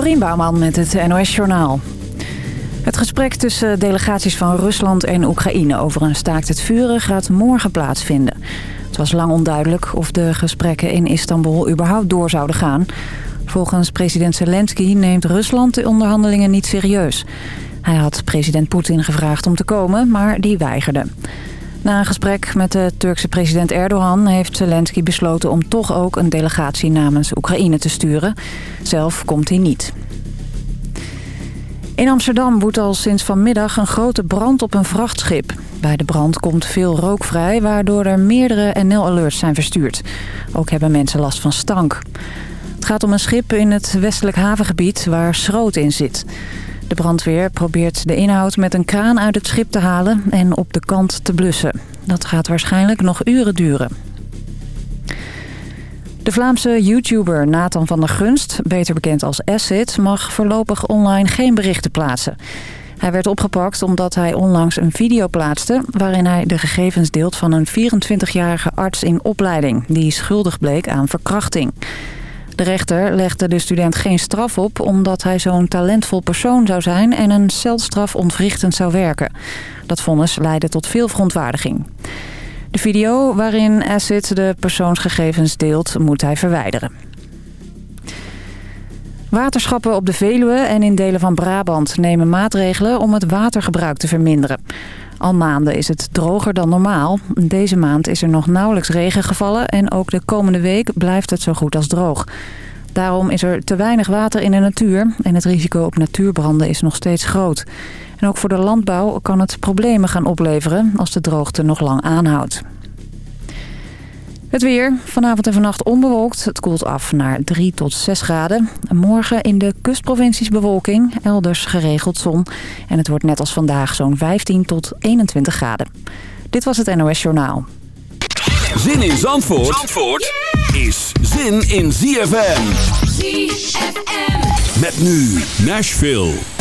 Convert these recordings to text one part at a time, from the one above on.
Dorien Bouwman met het NOS Journaal. Het gesprek tussen delegaties van Rusland en Oekraïne over een staakt het vuren gaat morgen plaatsvinden. Het was lang onduidelijk of de gesprekken in Istanbul überhaupt door zouden gaan. Volgens president Zelensky neemt Rusland de onderhandelingen niet serieus. Hij had president Poetin gevraagd om te komen, maar die weigerde. Na een gesprek met de Turkse president Erdogan heeft Zelensky besloten om toch ook een delegatie namens Oekraïne te sturen. Zelf komt hij niet. In Amsterdam woedt al sinds vanmiddag een grote brand op een vrachtschip. Bij de brand komt veel rook vrij, waardoor er meerdere NL-alerts zijn verstuurd. Ook hebben mensen last van stank. Het gaat om een schip in het westelijk havengebied waar schroot in zit. De brandweer probeert de inhoud met een kraan uit het schip te halen en op de kant te blussen. Dat gaat waarschijnlijk nog uren duren. De Vlaamse YouTuber Nathan van der Gunst, beter bekend als Acid... mag voorlopig online geen berichten plaatsen. Hij werd opgepakt omdat hij onlangs een video plaatste... waarin hij de gegevens deelt van een 24-jarige arts in opleiding... die schuldig bleek aan verkrachting. De rechter legde de student geen straf op omdat hij zo'n talentvol persoon zou zijn... en een celstraf ontwrichtend zou werken. Dat vonnis leidde tot veel verontwaardiging. De video waarin Acid de persoonsgegevens deelt moet hij verwijderen. Waterschappen op de Veluwe en in delen van Brabant nemen maatregelen om het watergebruik te verminderen. Al maanden is het droger dan normaal. Deze maand is er nog nauwelijks regen gevallen en ook de komende week blijft het zo goed als droog. Daarom is er te weinig water in de natuur en het risico op natuurbranden is nog steeds groot. En ook voor de landbouw kan het problemen gaan opleveren als de droogte nog lang aanhoudt. Het weer. Vanavond en vannacht onbewolkt. Het koelt af naar 3 tot 6 graden. Morgen in de kustprovincies bewolking. Elders geregeld zon. En het wordt net als vandaag zo'n 15 tot 21 graden. Dit was het NOS Journaal. Zin in Zandvoort, Zandvoort is zin in ZFM. ZFM. Met nu Nashville.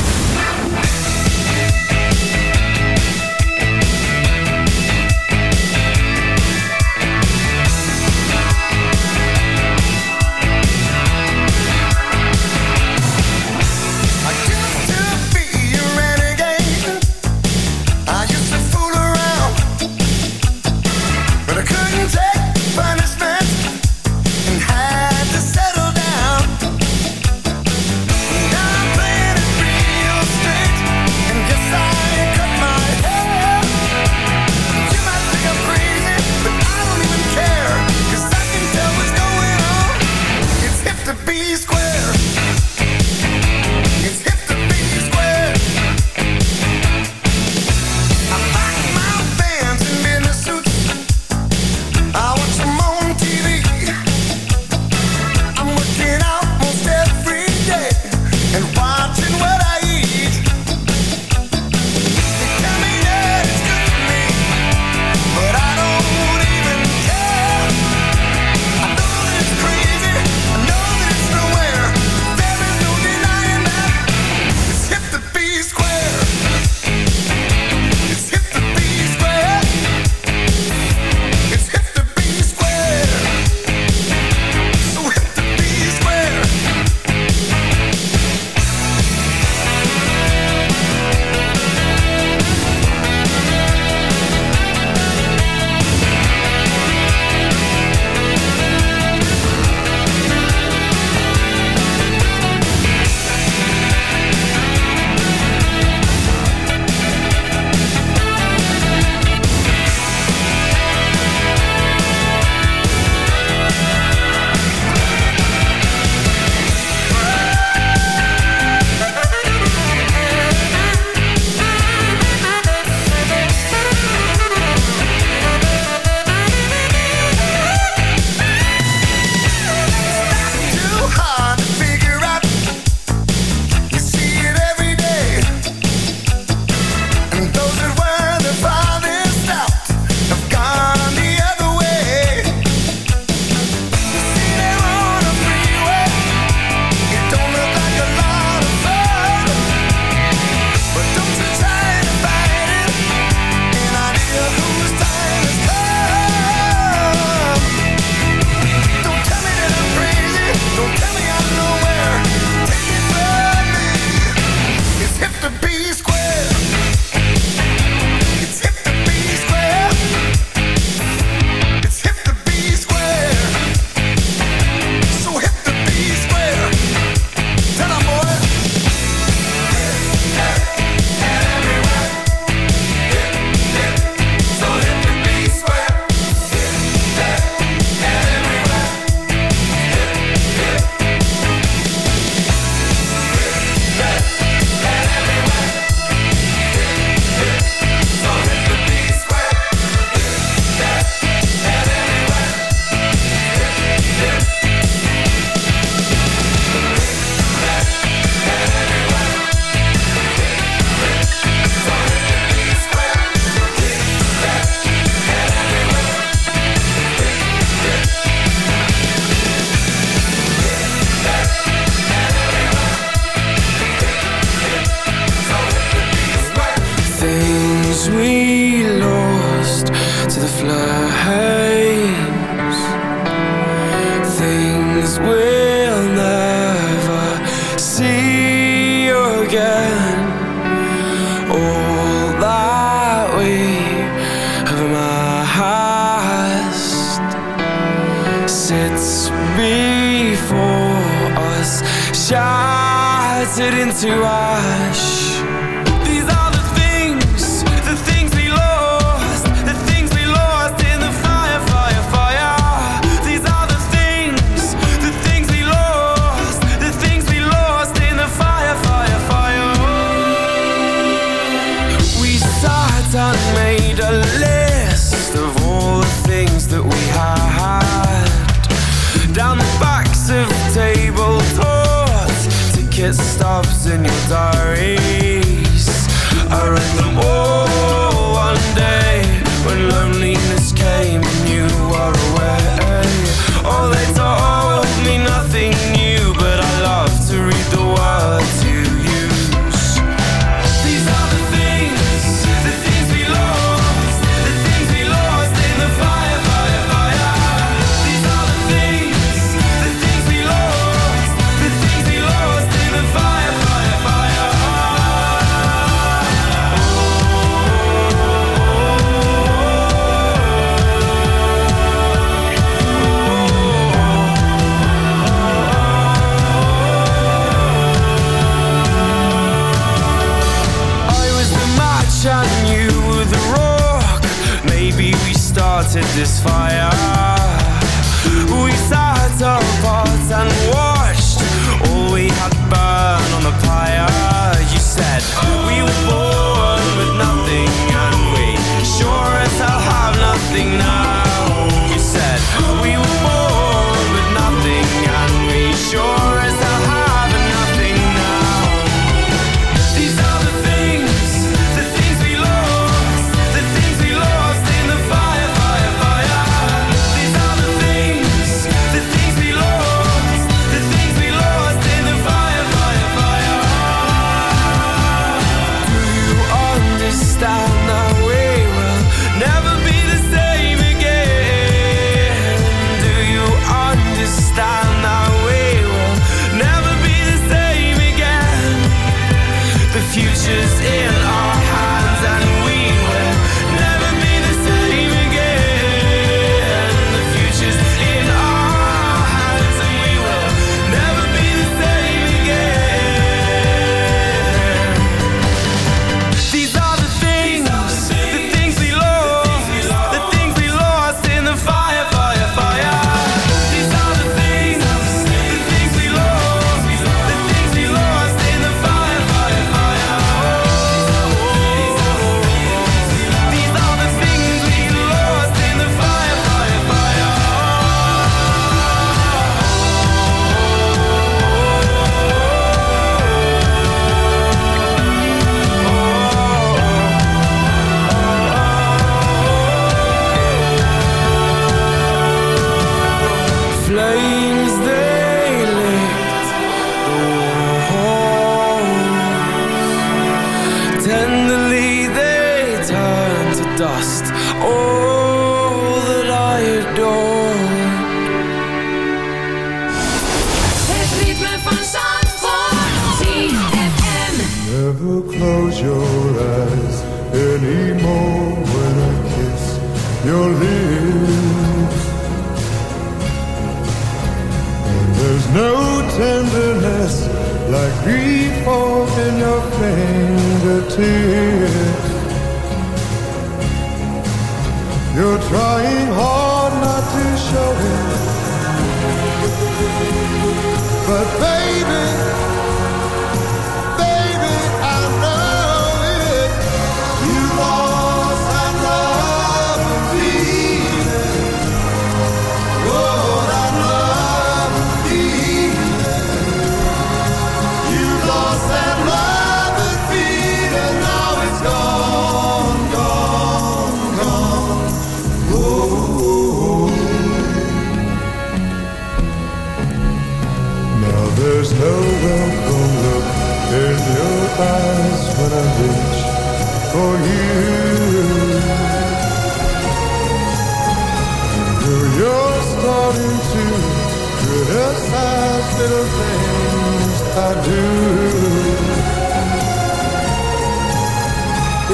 I do.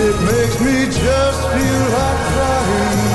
It makes me just feel like crying.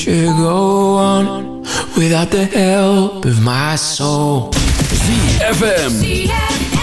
future go on without the help of my soul. ZFM. ZFM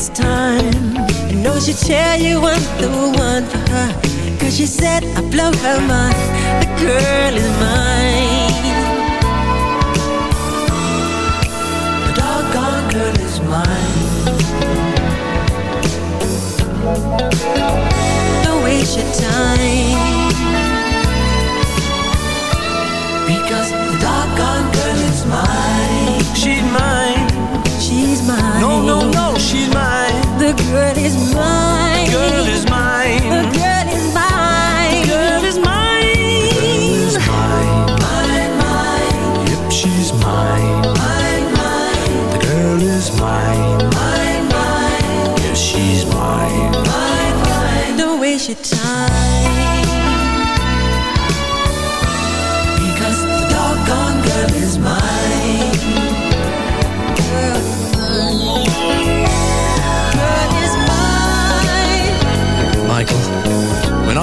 This time. I know she'd tell you I'm the one for her. Cause she said I blow her mind. The girl is mine. The doggone girl is mine. The waste your time.